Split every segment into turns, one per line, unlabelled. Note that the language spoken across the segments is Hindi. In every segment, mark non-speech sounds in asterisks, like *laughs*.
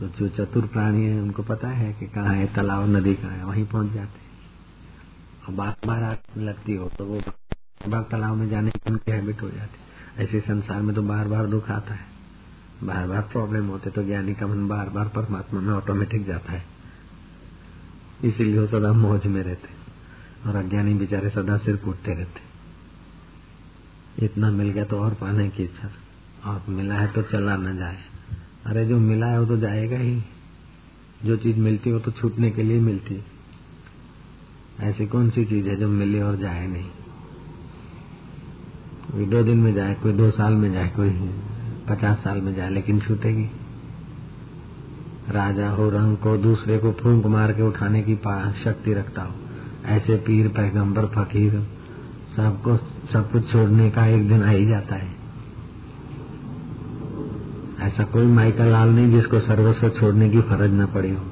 तो जो चतुर प्राणी है, उनको पता है कि कहाँ है, तालाब, नदी कहाँ है, वहीं पहुँच जाते और बार बार आग लगती हो तो वो बार तालाब में जाने की उनकी हैबिट हो जाती है। ऐसे संसार में तो बार बार दुख आता है। बार बार प्रॉब्लम होते तो ज्ञानी का मन बार बार परमात्मा में ऑटोमेटिक जाता है। इसीलिए वो सदा मौज में रहते और अज्ञानी बेचारे सदा सिर कूटते रहते इतना मिल गया तो और पाने की इच्छा। और मिला है तो चला न जाए। अरे जो मिला है वो तो जाएगा ही। जो चीज़ मिलती है वो तो छूटने के लिए मिलती है। ऐसी कौन सी चीज़ है जो मिले और जाए नहीं? कोई दो दिन में जाए, कोई दो साल में जाए, कोई पचास साल में जाए, लेकिन छूटेगी। राजा हो रंग को दूसरे को फूंक मार के उठाने की शक्ति रखता हो। ऐसे पीर, पैगंबर, फकीर, सबको, सब कुछ छोड़ने का एक दिन आ ही जाता है। ऐसा कोई माई का लाल नहीं जिसको सर्वस्व छोड़ने की फ़र्ज़ न पड़ी हो।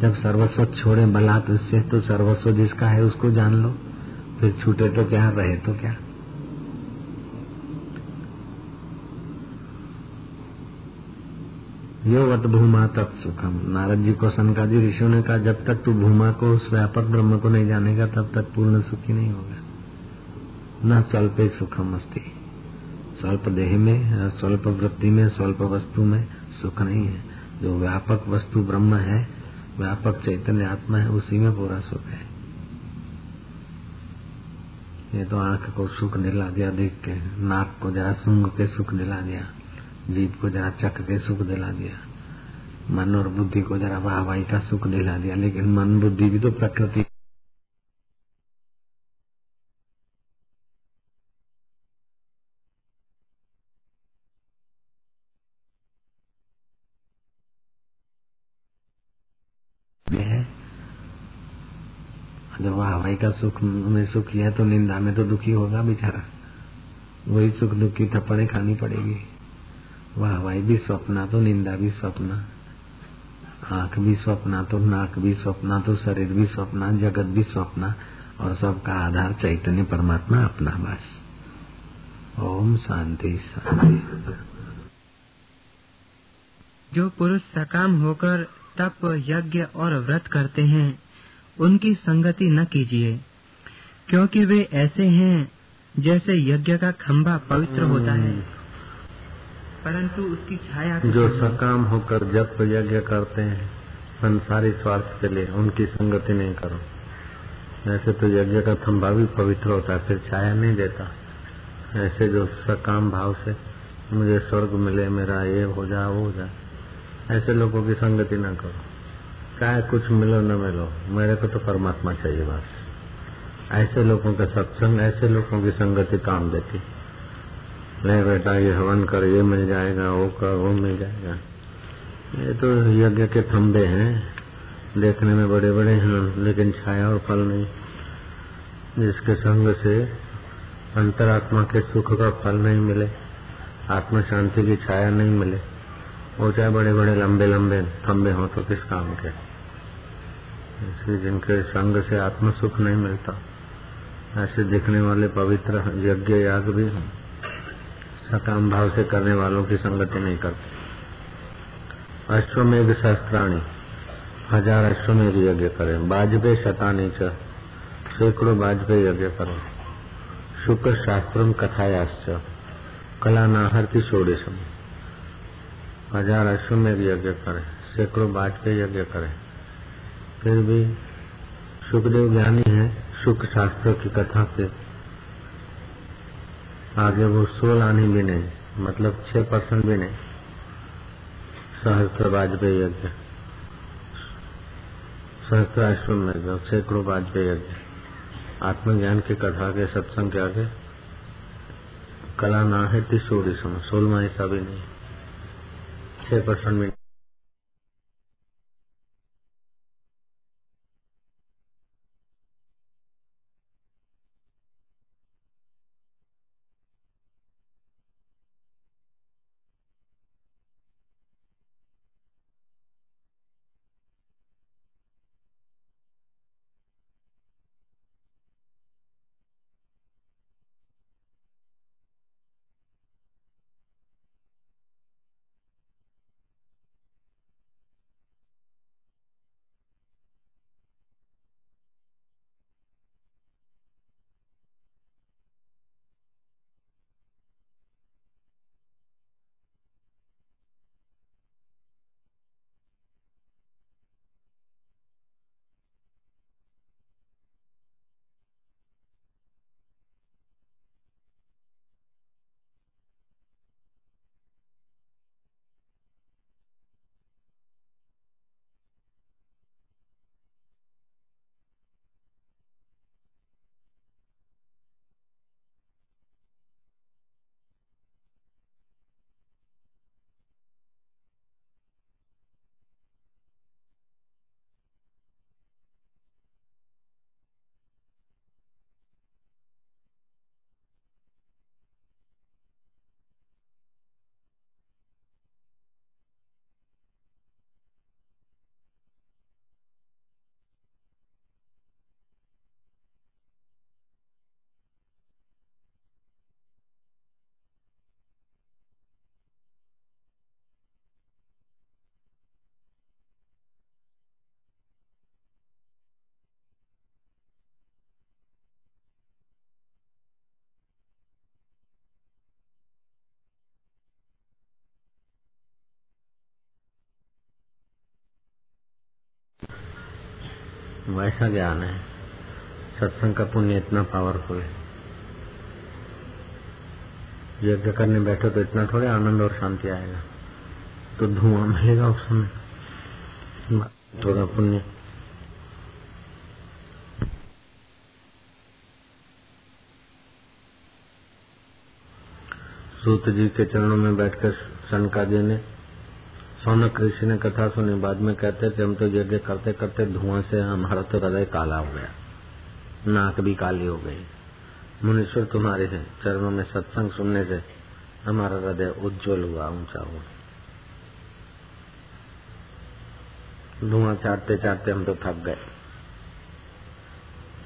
जब सर्वस्व छोड़े बलात् उससे तो सर्वस्व जिसका है उसको जान लो। फिर छूटे तो क्या, रहे तो क्या। यो वत भूमा तत् सुखम। नारद जी को सनकादि ऋषियों ने कहा, जब तक तू भूमा को, उस व्यापक ब्रह्म को नहीं जानेगा, तब तक पूर्ण सुखी नहीं होगा। न चल पे सुखम अस्ती। स्वल्प देह में स्वल्प वृद्धि में स्वल्प वस्तु में सुख नहीं है। जो व्यापक वस्तु ब्रह्म है, व्यापक चैतन्य आत्मा है, उसी में पूरा सुख है। ये तो आँख को सुख दिला दिया, देख के, नाक को जरा सूंघ के सुख दिला दिया जीप को जरा चख के सुख दिला दिया, मन और बुद्धि को जरा वाहवाही का सुख दिला दिया, लेकिन मन बुद्धि भी तो प्रकृति जब हवाई का सुख में सुखी है तो निंदा में तो दुखी होगा बेचारा। वही सुख दुख की थप्पड़े खानी पड़ेगी। वह हवाई भी स्वप्ना तो निंदा भी स्वप्ना। आँख भी स्वप्ना तो नाक भी स्वप्ना तो शरीर भी स्वप्ना, जगत भी स्वप्ना, और सबका आधार चैतन्य परमात्मा अपना बस। ओम शांति शांति।
जो पुरुष सकाम होकर तप, यज्ञ और व्रत करते हैं उनकी संगति न कीजिए क्योंकि वे ऐसे हैं जैसे यज्ञ का खंभा पवित्र होता है। परंतु उसकी छाया
जो सकाम होकर जब यज्ञ करते हैं संसारी स्वार्थ के लिए उनकी संगति नहीं करो। ऐसे तो यज्ञ का खंभा भी पवित्र होता है फिर छाया नहीं देता। ऐसे जो सकाम भाव से मुझे स्वर्ग मिले मेरा ये हो जाए वो हो जाए ऐसे लोगों की संगति ना करो। चाहे कुछ मिलो न मिलो, मेरे को तो परमात्मा चाहिए बस। ऐसे लोगों का सत्संग, ऐसे लोगों की संगति काम देती। नहीं बेटा, ये हवन कर, ये मिल जाएगा, वो कर, वो मिल जाएगा। ये तो यज्ञ के खंबे हैं, देखने में बड़े बड़े हैं, लेकिन छाया और फल नहीं। जिसके संग से अंतरात्मा के सुख का फल नहीं मिले, आत्मा शांति की छाया नहीं मिले, वो चाहे बड़े बड़े, लंबे लंबे खंबे हों तो किस काम के? इसलिए जिनके संग से आत्म सुख नहीं मिलता, ऐसे दिखने वाले पवित्र यज्ञ याग भी सकाम भाव से करने वालों की संगति नहीं करते। अश्वमेघ शस्त्राणी हज़ार अश्वमेघ यज्ञ करें, बाजपे शतानी च, सैकड़ों बाजपे यज्ञ करो। शुक्र शास्त्र कथायाश्च कला नाहरती षोड़शम। हज़ार अश्वमेघ यज्ञ करें, सैकड़ों बाजपेयी यज्ञ करें। फिर भी सुखदेव ज्ञानी है सुख शास्त्र की कथा के आगे वो सोल आने भी नहीं मतलब छह परसेंट भी नहीं। सहस्त्र वाजपेयी यज्ञ सहस्त्र आश्रम में सैकड़ों वाजपेयी यज्ञ आत्मज्ञान की कथा के सत्संग के आगे। कला ना है, तीसोड़ी सोलवा ऐसा भी नहीं। छह परसेंट भी वैसा ज्ञान है। सत्संग का पुण्य इतना पावरफुल है। यज्ञ करने बैठे तो इतना थोड़े आनंद और शांति आएगा। तो धुआँ मिलेगा उस समय। थोड़ा पुण्य। सूत जी के चरणों में बैठकर शनका जी ने सौनक ऋषि ने कथा सुनी, बाद में कहते थे हम तो यज्ञ करते करते धुआँ से हमारा तो हृदय काला हो गया, नाक भी काली हो गई। मुनीश्वर तुम्हारे हैं, चरणों में सत्संग सुनने से हमारा हृदय उज्जवल हुआ, ऊँचा हुआ। धुआँ चाटते चाटते हम तो थक गए,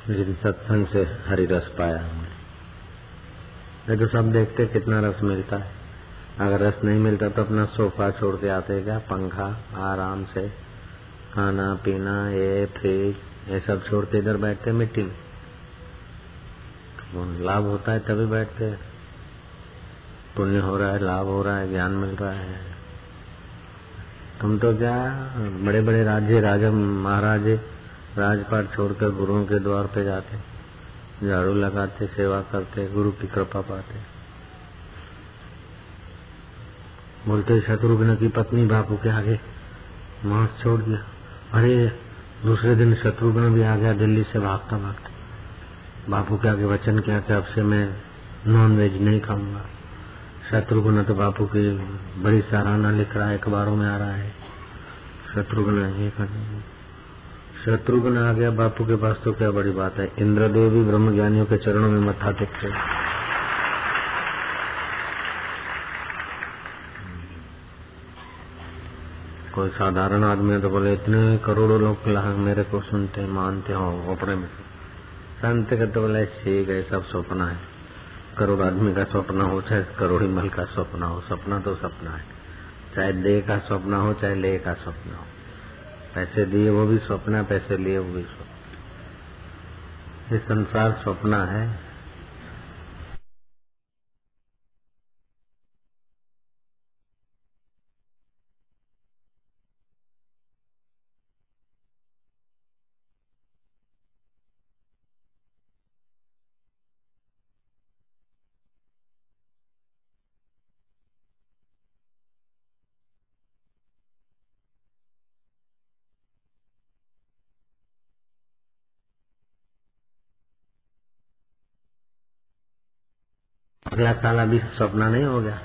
लेकिन सत्संग से हरी रस पाया हमने। तो सब देखते कितना रस मिलता है। अगर रस नहीं मिलता तो अपना सोफा छोड़ के आते क्या? पंखा, आराम से खाना, पीना, ये फ्रिज ये सब छोड़ के इधर बैठते मिट्टी में। तो लाभ होता है तभी बैठते पुण्य हो रहा है, लाभ हो रहा है, ज्ञान मिल रहा है। तुम तो क्या बड़े बड़े राज्य, राजा, महाराजे, राजपाट छोड़कर गुरुओं के द्वार पे जाते झाड़ू लगाते, सेवा करते, गुरु की कृपा पाते बोलते शत्रुघ्न की पत्नी बापू के आगे मांस छोड़ दिया। अरे, दूसरे दिन शत्रुघ्न भी आ गया, दिल्ली से भागता भागता। बापू के आगे वचन किया कि अब से मैं नॉन वेज नहीं खाऊँगा। शत्रुघ्न तो बापू की बड़ी सराहना लिख रहा है, अखबारों में आ रहा है। शत्रुघ्न ये शत्रुघ्न आ गया, बापू के पास तो क्या बड़ी बात है? इंद्रदेव भी ब्रह्म ज्ञानियों के चरणों में मत्था टेकते कोई साधारण आदमी है तो बोले, इतने करोड़ों लोग मेरे को सुनते, मानते हो अपने में। संत का तो बोले ठीक है सब सपना है। करोड़ आदमी का सपना हो, चाहे करोड़ी मल का सपना हो, सपना तो सपना है। चाहे दे का सपना हो, चाहे ले का सपना हो। पैसे दिए वो भी सपना, पैसे लिए वो भी सपना। ये संसार सपना है। अगला साल अभी सपना नहीं हो गया।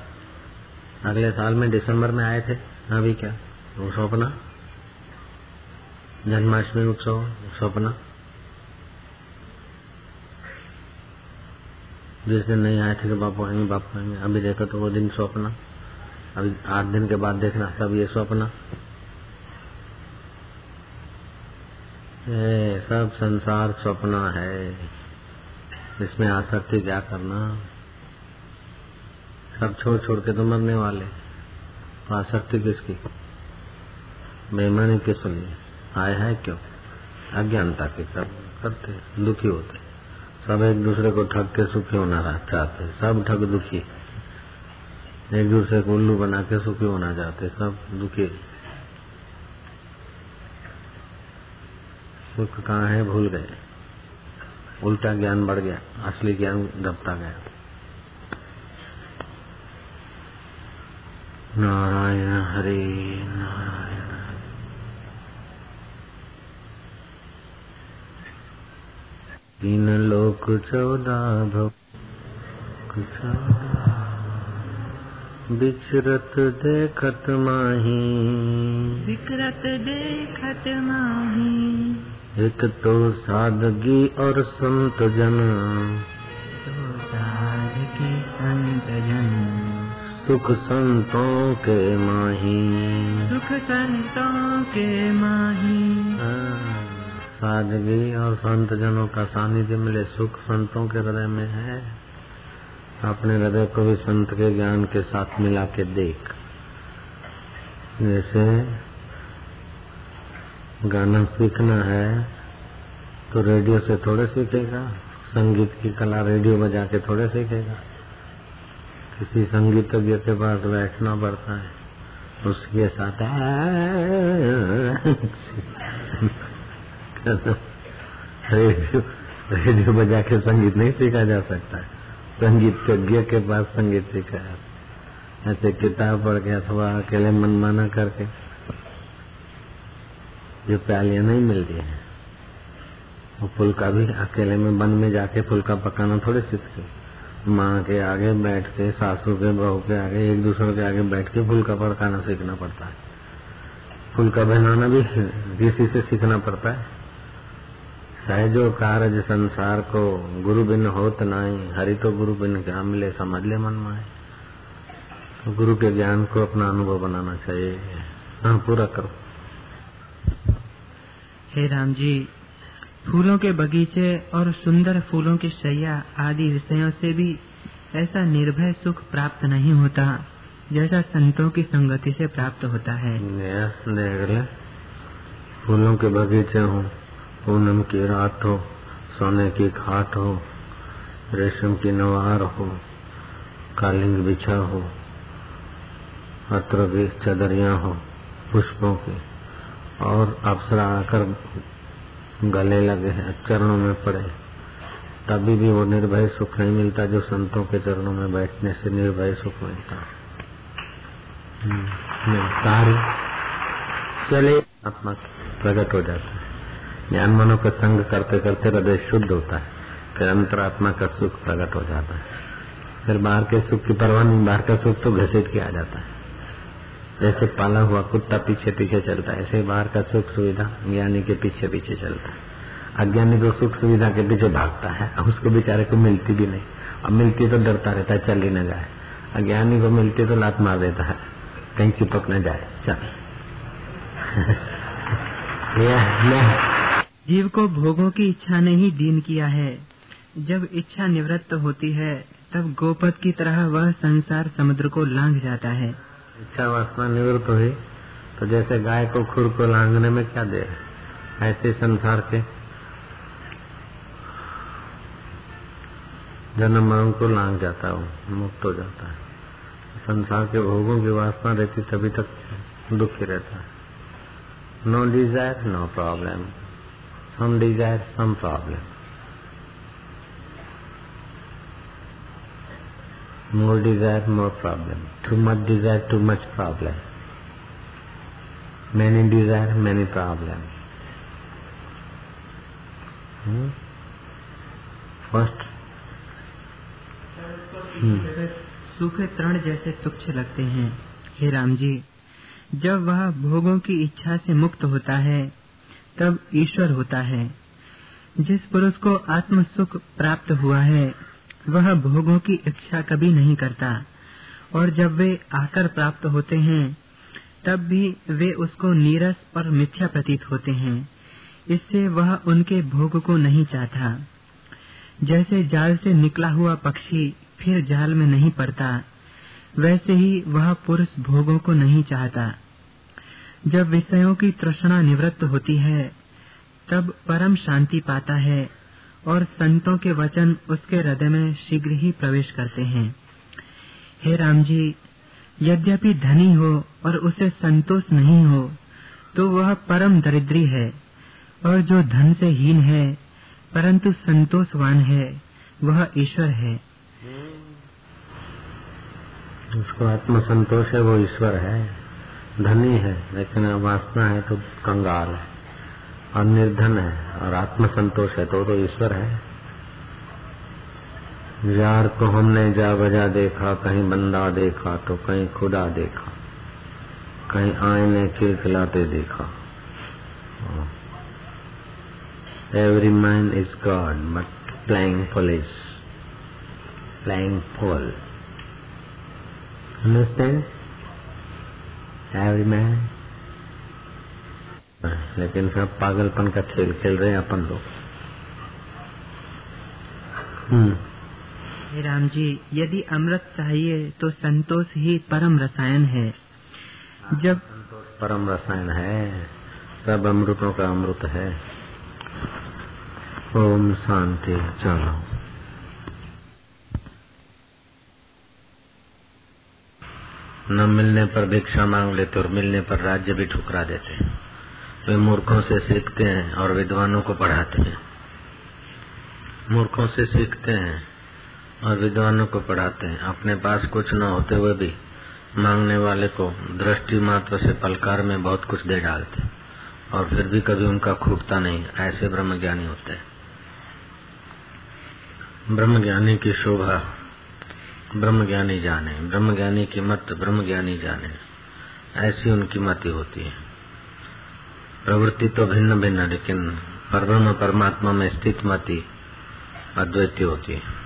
अगले साल में दिसंबर में आए थे, अभी क्या? वो सपना। जन्माष्टमी उत्सव, सपना। जिस दिन नहीं आए थे कि बापू आएँगे बापू आएँगे, अभी देखो तो वो दिन सपना। अभी आठ दिन के बाद देखना, सब ये सपना। सब संसार सपना है। इसमें आसक्ति क्या करना? सब छोड़ छोड़ के तो मरने वाले आसक्ति किसकी? बेमानी किस लिए? आए है क्यों? अज्ञानता के कर, करते दुखी होते सब एक दूसरे को ठग के सुखी होना चाहते सब ठग दुखी एक दूसरे को उल्लू बना के सुखी होना चाहते सब दुखी सुख कहाँ है? भूल गए। उल्टा ज्ञान बढ़ गया। असली ज्ञान दबता गया। नारायण हरे नारायण। तीन लोक चौदह भक्त बिचरत देखत माही।
विकरत देखत माही।
एक तो सादगी और संत जन
तो सादगी संत जन
सुख संतों के माही।
सुख संतों के माही।
सादगी और संत जनों का सानिध्य मिले सुख संतों के हृदय में है। अपने हृदय को भी संत के ज्ञान के साथ मिला के देख। जैसे गाना सीखना है तो रेडियो से थोड़े सीखेगा। संगीत की कला रेडियो बजा के थोड़े सीखेगा। किसी संगीतज्ञ के पास बैठना पड़ता है उसके साथ रेडियो बजा के संगीत नहीं सीखा जा सकता है संगीत यज्ञ के पास संगीत सीखा जाता ऐसे किताब पढ़ के अथवा अकेले मनमाना करके जो प्यालियाँ नहीं मिलती है वो फुल्का भी अकेले में वन में जाके फुल्का पकाना थोड़े सीखते माँ के आगे बैठ के, सासू के, बहू के आगे, एक दूसरे के आगे बैठ के फुल्का पकाना सीखना पड़ता है। फुल्का बहनाना भी किसी से सीखना पड़ता है। सहजो कार्य संसार को गुरु बिन होत नहीं हरि तो गुरु बिन क्या मिले, समझ ले मन माए। तो गुरु के ज्ञान को अपना अनुभव बनाना चाहिए। हाँ पूरा करो।
हे राम जी फूलों के बगीचे और सुंदर फूलों की शैया आदि विषयों से भी ऐसा निर्भय सुख प्राप्त नहीं होता, जैसा संतों की संगति से प्राप्त होता है।
फूलों के बगीचे हो, पूनम की रात हो, सोने की खाट हो, रेशम की नवार हो कालिंग बिछा हो, अत्र की चदरिया हो, पुष्पों की और अप्सरा आकर गले लगे हैं, चरणों में पड़े। तभी भी वो निर्भय सुख नहीं मिलता जो संतों के चरणों में बैठने से निर्भय सुख मिलता। कार्य चले, आत्मा प्रकट हो जाता है। ज्ञान मनो का संग करते करते हृदय शुद्ध होता है, फिर अंतरात्मा का सुख प्रकट हो जाता है। फिर बाहर के सुख की परवाह नहीं, बाहर का सुख तो घसीट के आ जाता है। जैसे पाला हुआ कुत्ता पीछे पीछे चलता है, ऐसे बाहर का सुख सुविधा ज्ञानी के पीछे पीछे चलता है। अज्ञानी तो सुख सुविधा के पीछे भागता है उसको बेचारे को मिलती भी नहीं। अब मिलती तो डरता रहता है, चल ही न जाए। अज्ञानी को मिलती तो लात मार देता है, कहीं चिपक न जाए, चल। *laughs*
जीव को भोगों की इच्छा ने ही दीन किया है। जब इच्छा निवृत्त होती है, तब गोपत की तरह वह संसार समुद्र को लांघ जाता है।
इच्छा वासना निवृत्त हुई तो जैसे गाय को खुर को लांगने में क्या दे ऐसे संसार के जन्म मरण को लांग जाता है, मुक्त हो जाता है। संसार के भोगों की वासना रहती तभी तक दुखी रहता है। No desire no problem some desire some problem more desire, more problem. Too much desire, too much problem. Many desire, many problem. Hmm? First.
Hmm. सुख तृण जैसे तुच्छ लगते हैं हे राम जी जब वह भोगों की इच्छा से मुक्त होता है तब ईश्वर होता है जिस पुरुष को आत्म सुख प्राप्त हुआ है वह भोगों की इच्छा कभी नहीं करता। और जब वे आकर प्राप्त होते हैं, तब भी वे उसको नीरस और मिथ्या प्रतीत होते हैं। इससे वह उनके भोग को नहीं चाहता। जैसे जाल से निकला हुआ पक्षी फिर जाल में नहीं पड़ता, वैसे ही वह पुरुष भोगों को नहीं चाहता। जब विषयों की तृष्णा निवृत्त होती है, तब परम शांति पाता है। और संतों के वचन उसके हृदय में शीघ्र ही प्रवेश करते हैं। हे राम जी यद्यपि धनी हो और उसे संतोष नहीं हो तो वह परम दरिद्री है, और जो धन से हीन है, परंतु संतोषवान है, वह ईश्वर है।
उसको आत्म संतोष है, वो ईश्वर है। धनी है, लेकिन वासना है तो कंगाल है। और निर्धन है और आत्म संतोष है तो तो ईश्वर है। यार को हमने जा बजा देखा, कहीं बंदा देखा तो कहीं खुदा देखा, कहीं आईने खिलखिलाते देखा। Every man is god but playing police playing pole understand every man लेकिन सब पागलपन का खेल खेल रहे हैं अपन लोग।
हम्म। राम जी यदि अमृत चाहिए तो संतोष ही परम रसायन है। जब
संतोष परम रसायन है सब अमृतों का अमृत है। ओम शांति चलो। न मिलने पर भिक्षा मांग लेते और मिलने पर राज्य भी ठुकरा देते। वे मूर्खों से सीखते हैं और विद्वानों को पढ़ाते हैं। मूर्खों से सीखते हैं और विद्वानों को पढ़ाते हैं। अपने पास कुछ न होते हुए भी मांगने वाले को दृष्टि मात्र से पलकार में बहुत कुछ दे डालते और फिर भी कभी उनका खूटता नहीं। ऐसे ब्रह्म ज्ञानी होते ब्रह्म ज्ञानी की शोभा ब्रह्म ज्ञानी जाने। ब्रह्म ज्ञानी की मत ब्रह्म ज्ञानी जाने। ऐसी उनकी मति होती है। प्रवृत्ति तो भिन्न भिन्न, लेकिन परब्रह्म परमात्मा में स्थित मति अद्वैती होती है।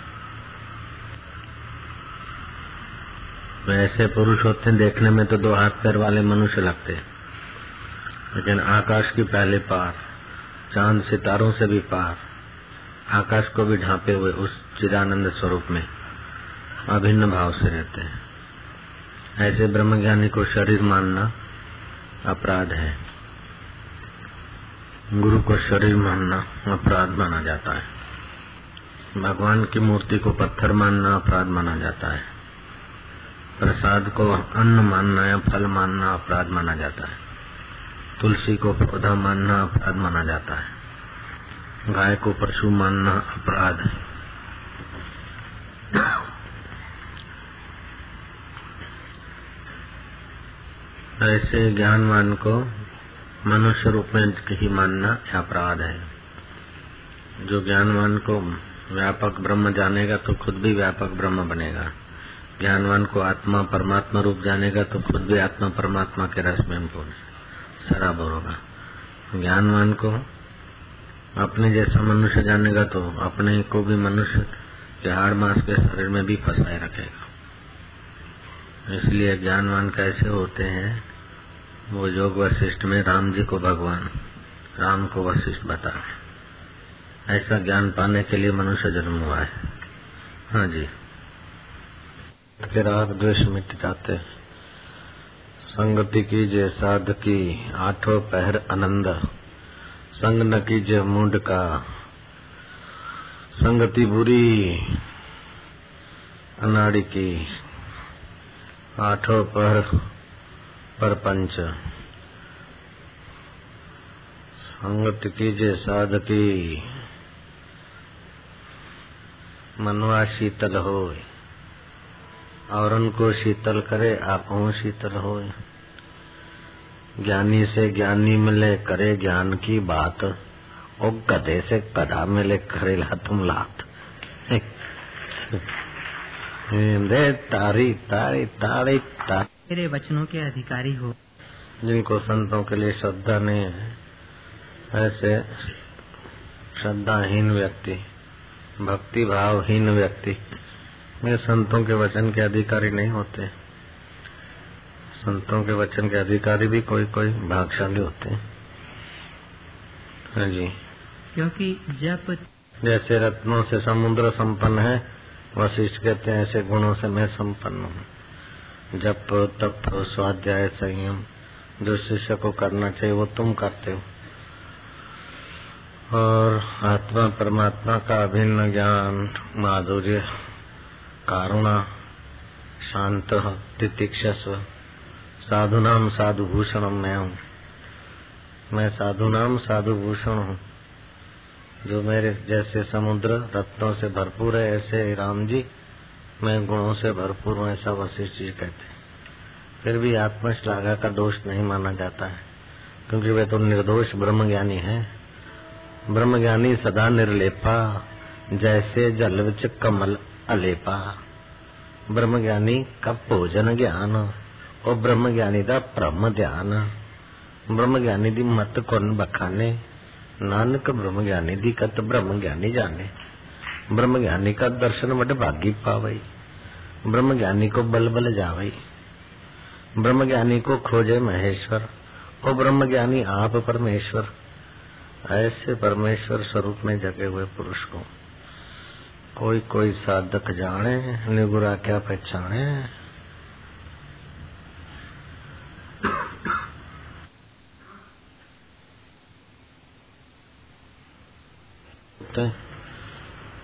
ऐसे पुरुष होते हैं, देखने में तो दो हाथ पैर वाले मनुष्य लगते हैं, लेकिन आकाश की पहले पार, चाँद सितारों से भी पार, आकाश को भी ढांपे हुए उस चिदानंद स्वरूप में अभिन्न भाव से रहते हैं। ऐसे ब्रह्मज्ञानी को शरीर मानना अपराध है। गुरु को शरीर मानना अपराध माना जाता है। भगवान की मूर्ति को पत्थर मानना अपराध माना जाता है। प्रसाद को अन्न मानना या फल मानना अपराध माना जाता है। तुलसी को पौधा मानना अपराध माना जाता है। गाय को पशु मानना अपराध। है ऐसे ज्ञानवान को मनुष्य रूप में ही मानना अपराध है। जो ज्ञानवान को व्यापक ब्रह्म जानेगा तो खुद भी व्यापक ब्रह्म बनेगा। ज्ञानवान को आत्मा परमात्मा रूप जानेगा तो खुद भी आत्मा परमात्मा के रस में सराबर होगा ज्ञानवान को अपने जैसा मनुष्य जानेगा तो अपने को भी मनुष्य के हाड़ मास के शरीर में भी फंसाए रखेगा। इसलिए ज्ञानवान कैसे होते हैं? वो योग वशिष्ठ में राम जी को भगवान, राम को वशिष्ठ बता। ऐसा ज्ञान पाने के लिए मनुष्य जन्म हुआ है। हाँ जी। राग द्वेष मिट जाते संगति कीजिए साध की आठों पहर आनंद। संग न कीजिए मुंड का। संगति बुरी अनाड़ी की आठों पहर पर पंच संगति कीजिए साध मनवा शीतल होए। और उनको शीतल करे, आप शीतल हो ज्ञानी से ज्ञानी मिले, करे ज्ञान की बात। ओ गधे से कदा मिले, करे ला तुम लात *laughs* तारी तारी तारी तारी।
मेरे वचनों के अधिकारी हो।
जिनको संतों के लिए श्रद्धा नहीं है ऐसे श्रद्धाहीन व्यक्ति भक्ति भावहीन व्यक्ति में संतों के वचन के अधिकारी नहीं होते। संतों के वचन के अधिकारी भी कोई कोई भागशाली होते हैं। हाँ जी।
क्योंकि जब
जैसे रत्नों से समुद्र संपन्न है वशिष्ठ कहते हैं ऐसे गुणों से मैं संपन्न हूँ। जब तप, स्वाध्याय, संयम, जो शिष्य को करना चाहिए, वो तुम करते हो। और आत्मा, परमात्मा का अभिन्न ज्ञान, माधुर्य, कारुणा, शांत, तितिक्षस्व, साधुनाम साधु भूषण मैं हूँ। मैं साधु नाम साधु भूषण हूँ, जो मेरे जैसे समुद्र रत्नों से भरपूर है, ऐसे राम जी मैं गुणों से भरपूर हूँ, ऐसा वशिष्ठ जी कहते फिर भी आत्मश्लाघा का दोष नहीं माना जाता है, क्योंकि वे तो निर्दोष ब्रह्म ज्ञानी है। ब्रह्म ज्ञानी सदा निर्लेपा, जैसे जल विच कमल अलेपा। ब्रह्म ज्ञानी का भोजन ज्ञान, और ब्रह्म ज्ञानी का ब्रह्म ध्यान। ब्रह्म ज्ञानी दी मत कौन बखाने, नानक ब्रह्म ज्ञानी दी कत ब्रह्म ज्ञानी जाने। ब्रह्म ज्ञानी का दर्शन वड भागी पावई ब्रह्म ज्ञानी को बल बल जावई ब्रह्म ज्ञानी को खोजे महेश्वर और ब्रह्म ज्ञानी आप परमेश्वर, ऐसे परमेश्वर स्वरूप में जगे हुए पुरुष को कोई कोई साधक जाने, निगुरा क्या पहचाने।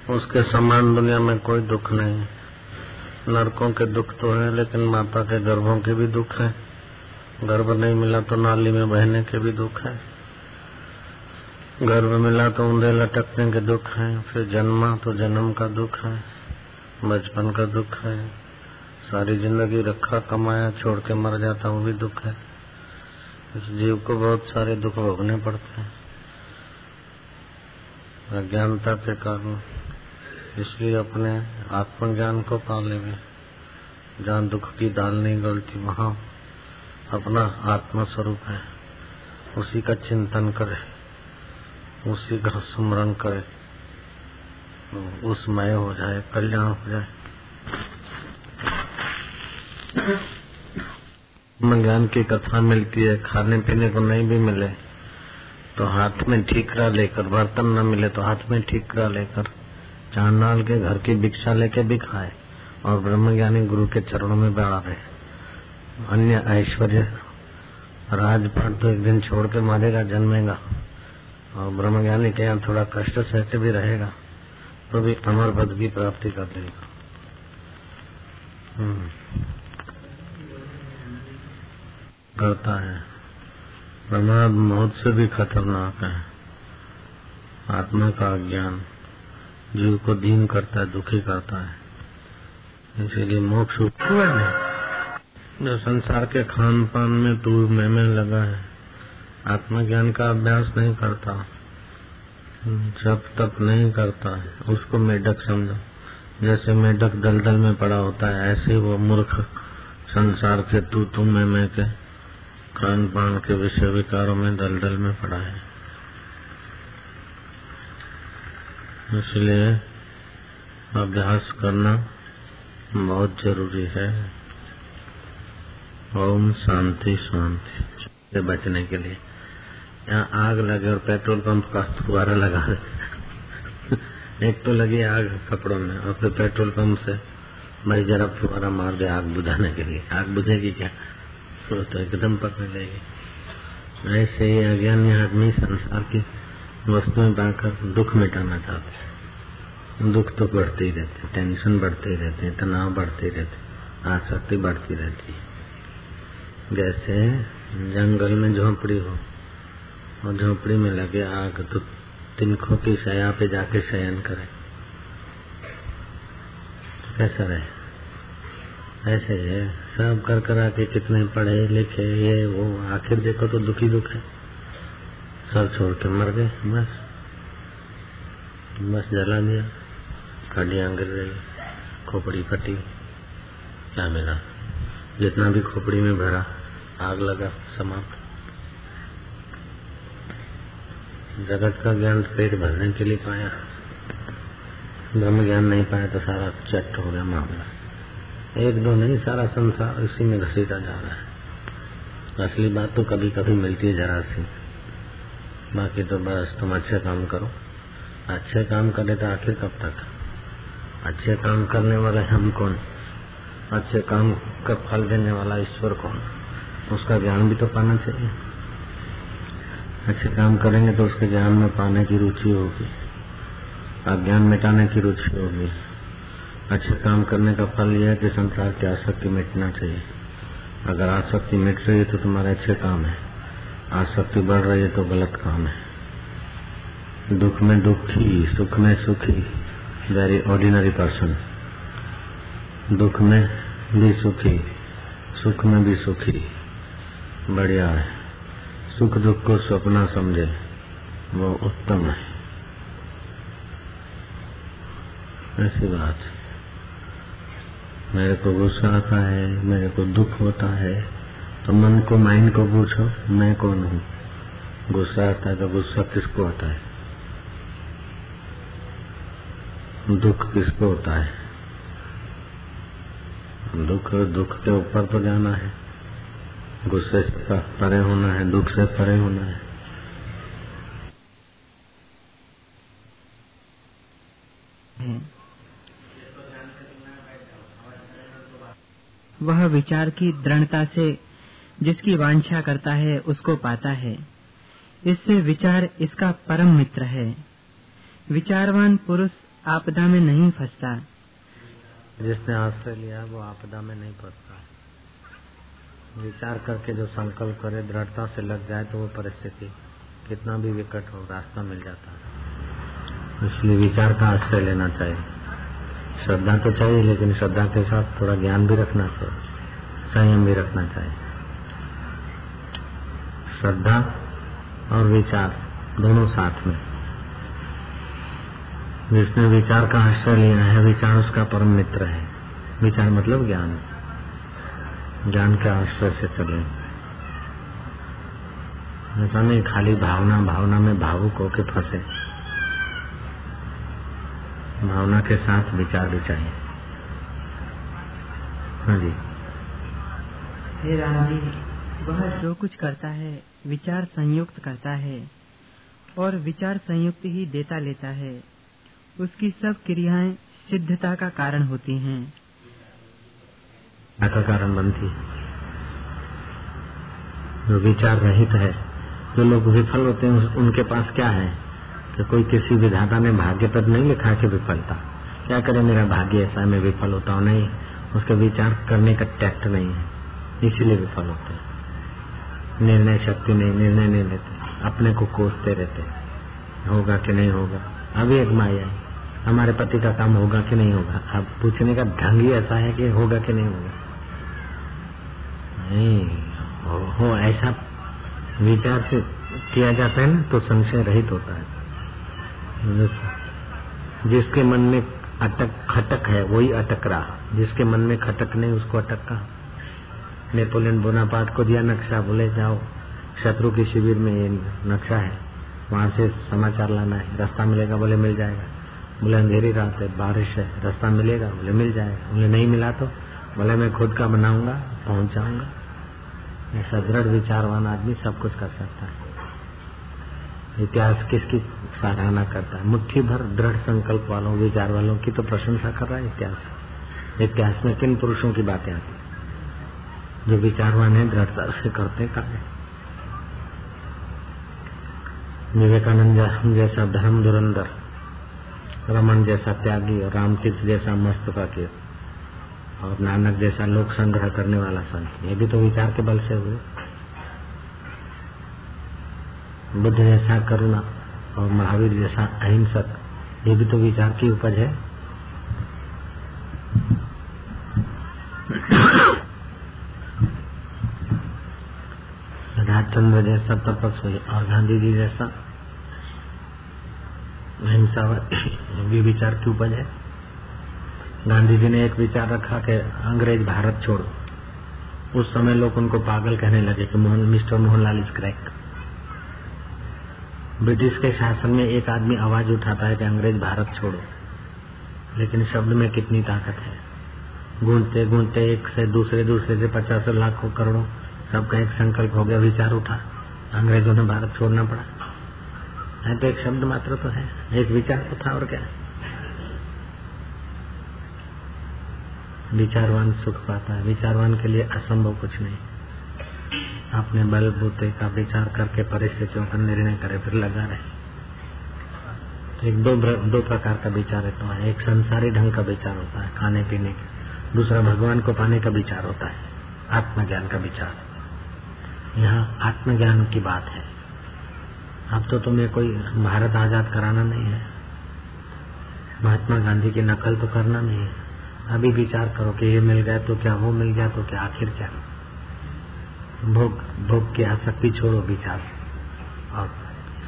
उसके समान दुनिया में कोई दुख नहीं। नरकों के दुख तो है, लेकिन माता के गर्भों के भी दुख है। गर्भ नहीं मिला तो नाली में बहने के भी दुख है। गर्भ मिला तो ऊंधे लटकने के दुख है। फिर जन्मा तो जन्म का दुख है, बचपन का दुख है। सारी ज़िंदगी रखा कमाया, छोड़ के मर जाता, वो भी दुख है। इस जीव को बहुत सारे दुख भोगने पड़ते हैं। अज्ञानता के कारण। इसलिए अपने आत्मज्ञान को पाले में जहाँ दुख की दाल नहीं गलती, वहाँ अपना आत्मा स्वरूप है। उसी का चिंतन करे, उसी का स्मरण करे, उसमय हो जाए, कल्याण हो जाए। ज्ञान की कथा मिलती है, खाने पीने को नहीं भी मिले तो हाथ में ठीकरा लेकर, बर्तन न मिले तो हाथ में ठीकरा लेकर चांडाल के घर की भिक्षा लेके भी खाए और ब्रह्मज्ञानी गुरु के चरणों में बैठा रहे। अन्य ऐश्वर्य राजपाट तो एक दिन छोड़ के मारेगा, जन्मेगा। और ब्रह्म ज्ञानी के यहाँ थोड़ा कष्ट सहते भी रहेगा तो भी अमर पद की प्राप्ति कर लेगा। हम्म। करता है। प्रमाद मौत से भी खतरनाक है। आत्मा का ज्ञान। जीव को दीन करता है दुखी करता है। इसीलिए मोक्ष जो संसार के खान पान में तू में, लगा है आत्मज्ञान का अभ्यास नहीं करता जब तक नहीं करता है उसको मेढक समझो। जैसे मेढक दलदल में पड़ा होता है ऐसे वो मूर्ख संसार के तू तुम मैं के खान पान के विषय विकारों में दलदल में पड़ा है। इसलिए अभ्यास करना बहुत ज़रूरी है। ओम शांति शांति। से बचने के लिए। यहाँ आग लगे और पेट्रोल पंप का फुहारा लगा एक तो लगी आग कपड़ों में और फिर पेट्रोल पंप से भाई जरा फुहारा मार दे आग बुझाने के लिए। आग बुझेगी क्या? तो एकदम पकड़ लेगी। ऐसे ही अज्ञानी आदमी संसार की वस्तुएँ पाकर दुख मिटाना चाहते दुख तो बढ़ते ही रहते टेंशन बढ़ते ही रहते तनाव बढ़ते ही रहते आसक्ति बढ़ती रहती है। जैसे जंगल में झोपड़ी हो, और झोपड़ी में लगे आग तो तिनकों की शया पे जाके शयन करे। कैसा रहे? ऐसे है सब कर करा के कितने पढ़े लिखे, ये वो, आखिर देखो तो दुखी दुख है। सब छोड़ के मर गए, बस। बस जला दिया हड्डियाँ गिर गई खोपड़ी फटी, क्या मिला? जितना भी खोपड़ी में भरा, आग लगा, समाप्त। जगत का ज्ञान पेट भरने के लिए पाया। ब्रह्म ज्ञान नहीं पाया तो सारा चट हो गया मामला। एक दो नहीं, सारा संसार इसी में घसीटा जा रहा है। असली बात तो कभी कभी मिलती है जरा सी। बाकी तो बस, तुम अच्छे काम करो। अच्छे काम करे तो आखिर कब तक? अच्छे काम करने वाले हम कौन? अच्छे काम का फल देने वाला ईश्वर कौन? उसका ज्ञान भी तो पाना चाहिए। अच्छे काम करेंगे तो उसके ज्ञान में पाने की रुचि होगी। अज्ञान मिटाने की रुचि होगी। अच्छे काम करने का फल यह है कि संसार की आसक्ति मिटना चाहिए। अगर आसक्ति मिट रही है तो तुम्हारे अच्छे काम है। आसक्ति बढ़ रही है तो गलत काम है। दुख में दुखी, सुख में सुखी वेरी ऑर्डिनरी पर्सन दुख में भी सुखी, सुख में भी सुखी। बढ़िया है। सुख दुख को सपना समझे। वो उत्तम है। ऐसी बात। मेरे को गुस्सा आता है, मेरे को दुख होता है। तो मन को माइंड को पूछो, मैं कौन हूँ? गुस्सा आता है तो गुस्सा किसको आता है? दुख किसको होता है? दुख दुख के ऊपर तो जाना है। गुस्से से परे होना है, दुख से परे होना है।
वह विचार की दृढ़ता से जिसकी वांछा करता है, उसको पाता है। इससे विचार इसका परम मित्र है। विचारवान पुरुष आपदा में नहीं फंसता।
जिसने आश्रय लिया, वो आपदा में नहीं फंसता। विचार करके जो संकल्प करे, दृढ़ता से लग जाए तो वो परिस्थिति कितना भी विकट हो, रास्ता मिल जाता है। इसलिए विचार का आश्रय लेना चाहिए। श्रद्धा तो चाहिए, लेकिन श्रद्धा के साथ थोड़ा ज्ञान भी रखना चाहिए। संयम भी रखना चाहिए। श्रद्धा और विचार, दोनों साथ में। जिसने विचार का आश्रय लिया है, विचार उसका परम मित्र है। विचार मतलब ज्ञान। ज्ञान के आश्रय से चले। ऐसा नहीं, खाली भावना भावना में भावुक होके फंसे। भावना के साथ विचार भी चाहिए। हाँ जी।
हे राम जी, वह जो कुछ करता है विचार संयुक्त करता है और विचार संयुक्त ही देता लेता है। उसकी सब क्रियाएँ सिद्धता का कारण होती हैं।
का कारण बनती जो विचार रहित है, जो लोग विफल होते हैं उनके पास क्या है? कि कोई किसी विधाता ने भाग्य पर नहीं लिखा कि विफलता। क्या करे मेरा भाग्य ऐसा मैं विफल होता हूँ? नहीं, उसके विचार करने का टैक्ट नहीं है, इसीलिए विफल होते हैं। निर्णय शक्ति नहीं, निर्णय नहीं लेते। अपने को कोसते रहते होगा कि नहीं होगा? अभी एक माया है। हमारे पति का काम होगा कि नहीं होगा? अब पूछने का ढंग ही ऐसा है कि होगा कि नहीं होगा? नहीं, हो हो, ऐसा विचार से किया जाता है ना तो संशय रहित होता है। जिसके मन में अटक, खटक है, वही अटक रहा। जिसके मन में खटक नहीं, उसको अटक कहा। नेपोलियन बोनापार्ट को दिया नक्शा, बोले, जाओ, शत्रु के शिविर में ये नक्शा है। वहाँ से समाचार लाना है। रास्ता मिलेगा, बोले, मिल जाएगा। बोले, अंधेरी रात है, बारिश है, रास्ता मिलेगा, बोले, मिल जाएगा। बोले, नहीं मिला तो? बोले, मैं खुद का बनाऊँगा पहुँच जाऊँगा ऐसा दृढ़ विचारवान आदमी सब कुछ कर सकता है। इतिहास किसकी सराहना करता है? मुट्ठी भर दृढ़ संकल्प वालों विचार वालों की तो प्रशंसा कर रहा है इतिहास। इतिहास में किन पुरुषों की बातें आती जो विचारवान है, दृढ़ता से करते कार्य विवेकानंद जैसा धर्म धुरंधर, रमन जैसा त्यागी और रामतीर्थ जैसा मस्त फकीर और नानक जैसा लोक संग्रह करने वाला संत ये भी तो विचार के बल से हुए। बुद्ध जैसा करुणा और महावीर जैसा अहिंसक, ये भी तो विचार की उपज है। राजचंद्र जैसा तपस्वी और गांधी जी जैसा अहिंसा भी विचार की उपज है। गांधी जी ने एक विचार रखा कि अंग्रेज़ भारत छोड़ो। उस समय लोग उनको पागल कहने लगे कि Mohan, mister Mohanlal is crack British के शासन में एक आदमी आवाज़ उठाता है कि अंग्रेज़ भारत छोड़ो। लेकिन शब्द में कितनी ताकत है। गूंजते गूंजते एक से दूसरे दूसरे से पचास लाखों करोड़ों सबका एक संकल्प हो गया, विचार उठा। अंग्रेज़ों ने भारत छोड़ना पड़ा। है तो एक शब्द मात्र तो है, एक विचार तो था, और क्या? विचारवान सुख पाता है। विचारवान के लिए असंभव कुछ नहीं। अपने बल बूते का विचार करके परिस्थितियों का निर्णय करे, फिर लगा रहे। तो एक दो दो प्रकार का विचार है। तो एक संसारी ढंग का विचार होता है, खाने पीने का। दूसरा भगवान को पाने का विचार होता है, आत्मज्ञान का विचार। यहाँ आत्मज्ञान की बात है। अब तो तुम्हें कोई भारत आज़ाद कराना नहीं है। महात्मा गांधी की नकल तो करना नहीं है। अभी विचार करो कि ये मिल गया तो क्या, वो मिल गया तो क्या, आखिर क्या? भोग भोग की आसक्ति छोड़ो विचार। और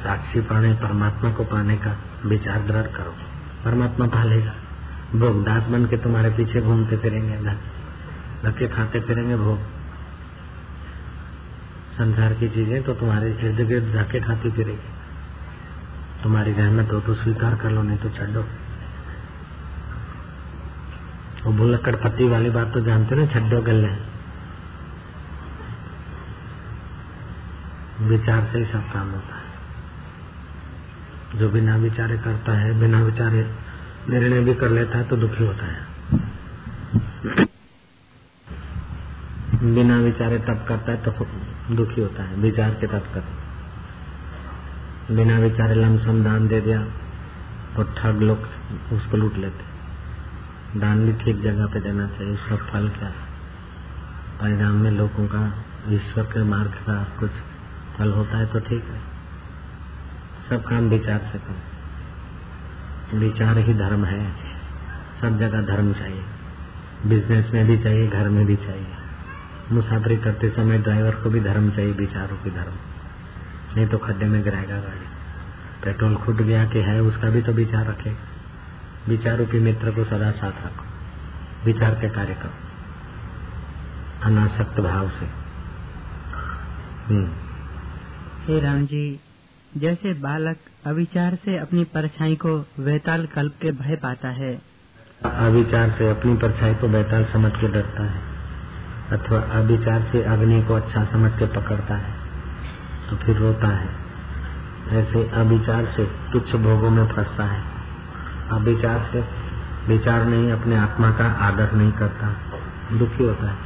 साक्षी पाने, परमात्मा को पाने का विचार दृढ़ करो। परमात्मा पालेगा। भोग दास बन के तुम्हारे पीछे घूमते फिरेंगे धक्के खाते फिरेंगे, भोग संसार की चीज़ें तो तुम्हारे इर्द गिर्द धक्के खाती फिरेगी। तुम्हारी रहमत हो तो स्वीकार कर लो, नहीं तो छो वो भुलक्कड़ पत्ती वाली बात तो जानते ना छो गले। विचार से ही सब काम होता है। जो बिना विचारे करता है, बिना विचारे निर्णय भी कर लेता है तो दुखी होता है। बिना विचारे तप करता है तो दुखी होता है, विचार के तत्कर बिना विचारे लमसम दान दे दिया तो ठग लोग उसको लूट लेते दान भी ठीक जगह पे देना चाहिए, उसका फल क्या परिणाम में लोगों का, ईश्वर के मार्ग का कुछ फल होता है तो ठीक है। सब काम विचार से करो। विचार ही धर्म है। सब जगह धर्म चाहिए। बिज़नेस में भी चाहिए, घर में भी चाहिए। मुसाफरी करते समय ड्राइवर को भी धर्म चाहिए विचारों की धर्म। नहीं तो खड्डे में गिराएगा गाड़ी। पेट्रोल खुट गया कि है उसका भी तो विचार रखे। विचारों के मित्र को सदा साथ रखो। विचार के कार्य करो। अनासक्त भाव से। हम्म।
हे राम जी जैसे बालक अविचार से अपनी परछाई को वैताल कल्प के भय पाता है।
अविचार से अपनी परछाई को बैताल समझ के डरता है। अथवा अविचार से अग्नि को अच्छा समझ के पकड़ता है तो फिर रोता है। ऐसे अविचार से तुच्छ भोगों में फंसता है। अविचार से विचार नहीं, अपने आत्मा का आदर नहीं करता। दुखी होता है।